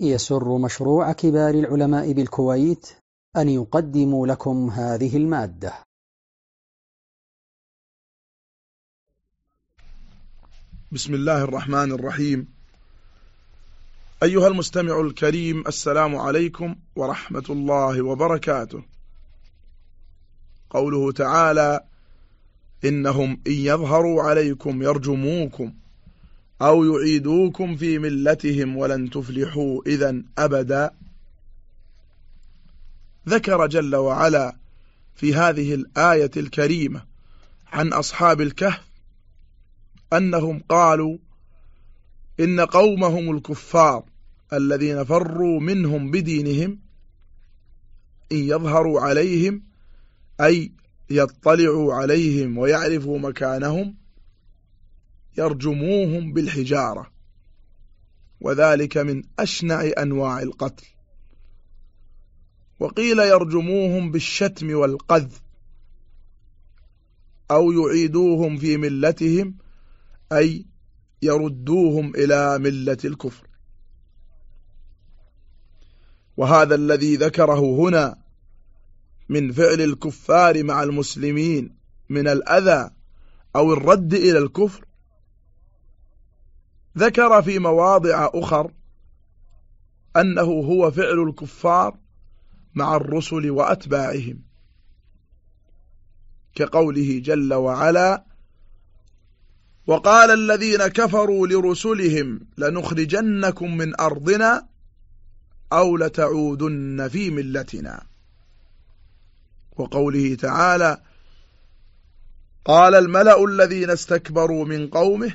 يسر مشروع كبار العلماء بالكويت أن يقدم لكم هذه المادة. بسم الله الرحمن الرحيم. أيها المستمع الكريم السلام عليكم ورحمة الله وبركاته. قوله تعالى إنهم إن يظهروا عليكم يرجموكم. أو يعيدوكم في ملتهم ولن تفلحوا إذا أبدا. ذكر جل وعلا في هذه الآية الكريمة عن أصحاب الكهف أنهم قالوا إن قومهم الكفار الذين فروا منهم بدينهم إن يظهروا عليهم أي يطلعوا عليهم ويعرفوا مكانهم يرجموهم بالحجارة. وذلك من أشنع أنواع القتل. وقيل يرجموهم بالشتم والقذف أو يعيدوهم في ملتهم أي يردوهم إلى ملة الكفر. وهذا الذي ذكره هنا من فعل الكفار مع المسلمين من الأذى أو الرد إلى الكفر ذكر في مواضع أخر أنه هو فعل الكفار مع الرسل وأتباعهم كقوله جل وعلا وقال الذين كفروا لرسلهم لنخرجنكم من أرضنا أو لتعودن في ملتنا وقوله تعالى قال الملأ الذين استكبروا من قومه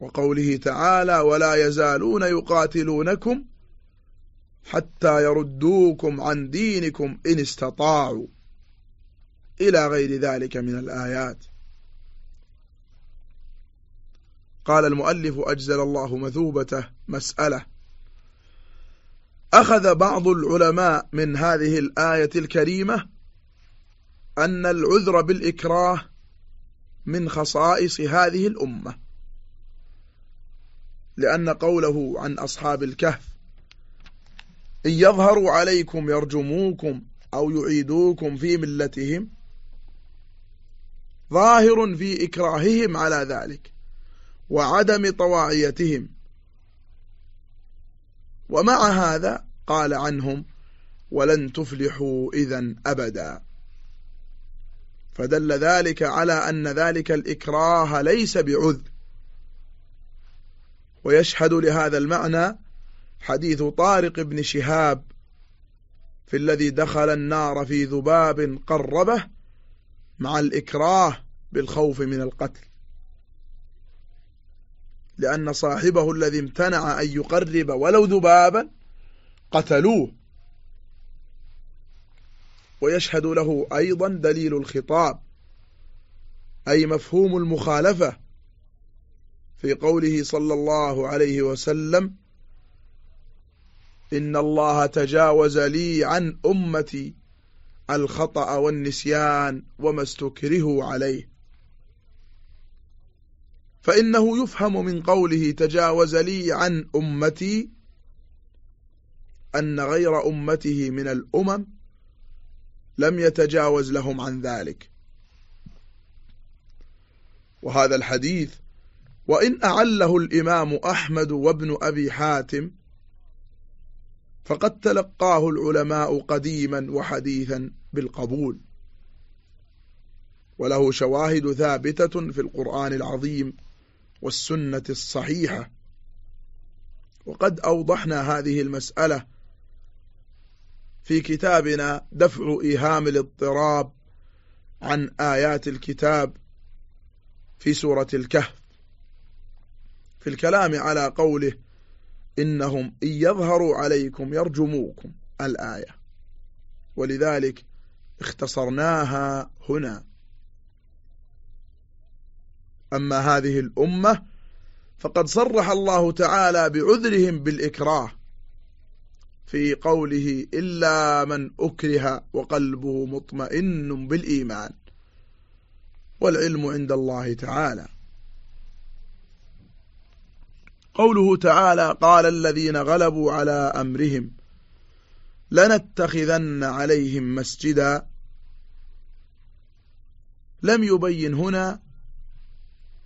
وقوله تعالى ولا يزالون يقاتلونكم حتى يردوكم عن دينكم إن استطاعوا. إلى غير ذلك من الآيات. قال المؤلف أجزل الله مثوبته مسألة. أخذ بعض العلماء من هذه الآية الكريمة أن العذر بالإكراه من خصائص هذه الأمة. لأن قوله عن أصحاب الكهف إن يظهروا عليكم يرجموكم أو يعيدوكم في ملتهم ظاهر في إكراههم على ذلك وعدم طواعيتهم. ومع هذا قال عنهم ولن تفلحوا إذا أبدا فدل ذلك على أن ذلك الإكراه ليس بعذر. ويشهد لهذا المعنى حديث طارق بن شهاب في الذي دخل النار في ذباب قربه مع الإكراه بالخوف من القتل. لأن صاحبه الذي امتنع أن يقرب ولو ذبابا قتلوه. ويشهد له أيضا دليل الخطاب أي مفهوم المخالفة في قوله صلى الله عليه وسلم إن الله تجاوز لي عن أمتي الخطأ والنسيان وما استكرهوا عليه. فإنه يفهم من قوله تجاوز لي عن أمتي أن غير أمته من الأمم لم يتجاوز لهم عن ذلك. وهذا الحديث وإن أعله الإمام أحمد وابن أبي حاتم فقد تلقاه العلماء قديما وحديثا بالقبول. وله شواهد ثابتة في القرآن العظيم والسنة الصحيحة. وقد أوضحنا هذه المسألة في كتابنا دفع إيهام الاضطراب عن آيات الكتاب في سورة الكهف. في الكلام على قوله إنهم إن يظهروا عليكم يرجموكم الآية. ولذلك اختصرناها هنا. أما هذه الأمة فقد صرح الله تعالى بعذرهم بالإكراه في قوله إلا من أكره وقلبه مطمئن بالإيمان والعلم عند الله تعالى. قوله تعالى قال الذين غلبوا على أمرهم لنتخذن عليهم مسجدا. لم يبين هنا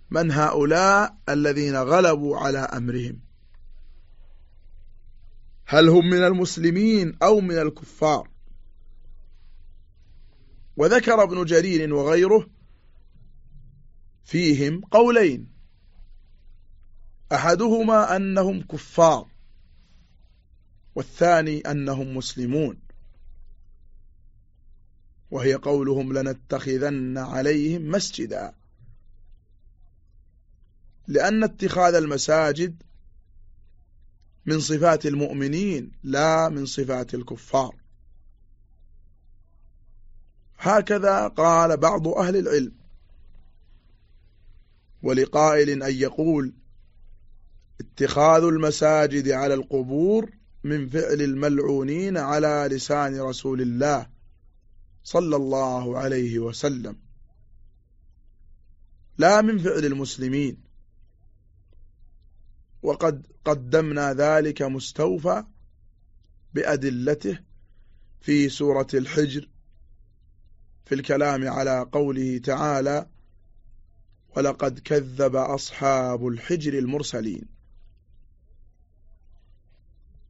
من هؤلاء الذين غلبوا على أمرهم. هل هم من المسلمين أو من الكفار؟ وذكر ابن جرير وغيره فيهم قولين. أحدهما أنهم كفار والثاني أنهم مسلمون. وهي قولهم لنتخذن عليهم مسجدا. لأن اتخاذ المساجد من صفات المؤمنين لا من صفات الكفار. هكذا قال بعض أهل العلم. ولقائل أن يقول اتخاذ المساجد على القبور من فعل الملعونين على لسان رسول الله صلى الله عليه وسلم. لا من فعل المسلمين. وقد قدمنا ذلك مستوفى بأدلته في سورة الحجر في الكلام على قوله تعالى ولقد كذب أصحاب الحجر المرسلين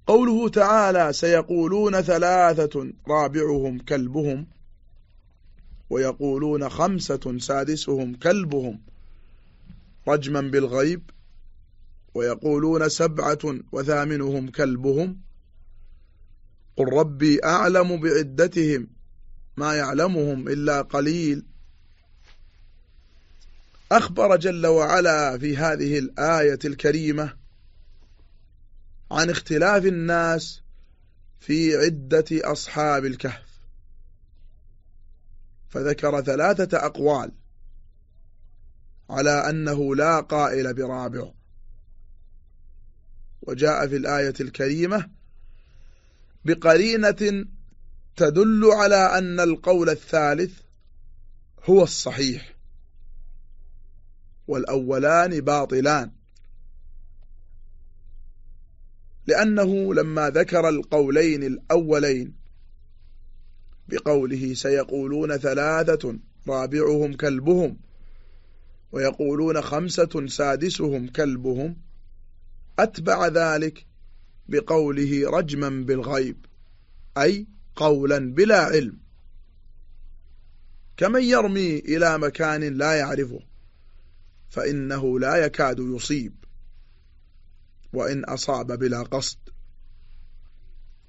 قوله تعالى سيقولون ثلاثة رابعهم كلبهم ويقولون خمسة سادسهم كلبهم رجما بالغيب ويقولون سبعة وثامنهم كلبهم. قل ربي أعلم بعدتهم ما يعلمهم إلا قليل. أخبر جل وعلا في هذه الآية الكريمة عن اختلاف الناس في عدة أصحاب الكهف. فذكر ثلاثة أقوال على أنه لا قائل برابع. وجاء في الآية الكريمة بقرينة تدل على أن القول الثالث هو الصحيح والأولان باطلان. لأنه لما ذكر القولين الأولين بقوله سيقولون ثلاثة رابعهم كلبهم ويقولون خمسة سادسهم كلبهم أتبع ذلك بقوله رجما بالغيب أي قولا بلا علم. كمن يرمي إلى مكان لا يعرفه فإنه لا يكاد يصيب. وإن أصاب بلا قصد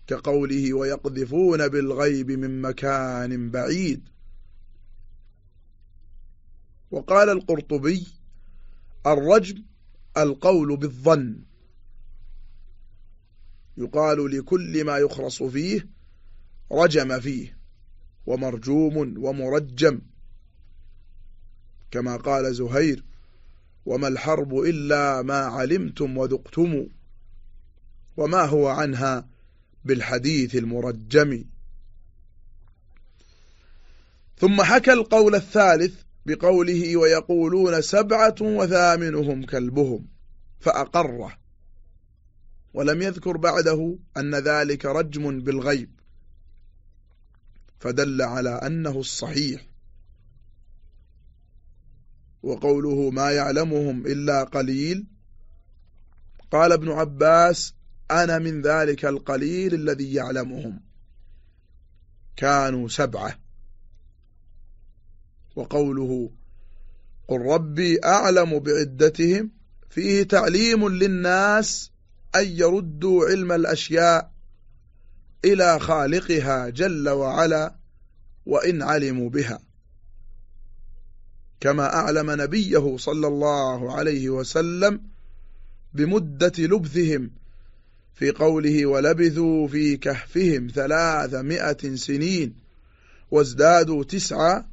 كقوله ويقذفون بالغيب من مكان بعيد. وقال القرطبي الرجم القول بالظن. يقال لكل ما يخرص فيه رجم فيه ومرجوم ومرجم. كما قال زهير وما الحرب إلا ما علمتم وذقتم وما هو عنها بالحديث المرجم. ثم حكى القول الثالث بقوله ويقولون سبعة وثامنهم كلبهم فأقره ولم يذكر بعده أن ذلك رجم بالغيب فدل على أنه الصحيح. وقوله ما يعلمهم إلا قليل. قال ابن عباس أنا من ذلك القليل الذي يعلمهم. كانوا سبعة. وقوله قل ربي أعلم بعدتهم فيه تعليم للناس أن يردوا علم الأشياء إلى خالقها جل وعلا وإن علموا بها. كما أعلم نبيه صلى الله عليه وسلم بمدة لبثهم في قوله ولبثوا في كهفهم ثلاثمائة سنين وازدادوا تسعة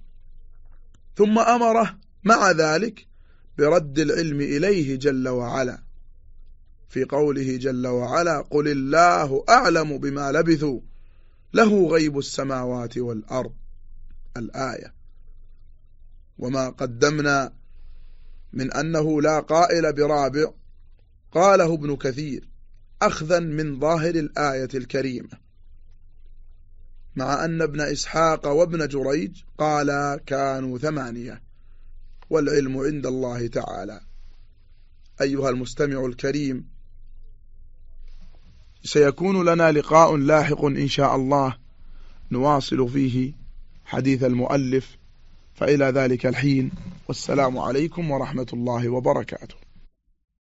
ثم أمره مع ذلك برد العلم إليه جل وعلا. في قوله جل وعلا قل الله أعلم بما لبثوا له غيب السماوات والأرض. الآية. وما قدمنا من أنه لا قائل برابع. قاله ابن كثير أخذا من ظاهر الآية الكريمة. مع أن ابن إسحاق وابن جريج قالا كانوا ثمانية. والعلم عند الله تعالى. أيها المستمع الكريم سيكون لنا لقاء لاحق إن شاء الله. نواصل فيه حديث المؤلف فإلى ذلك الحين والسلام عليكم ورحمة الله وبركاته.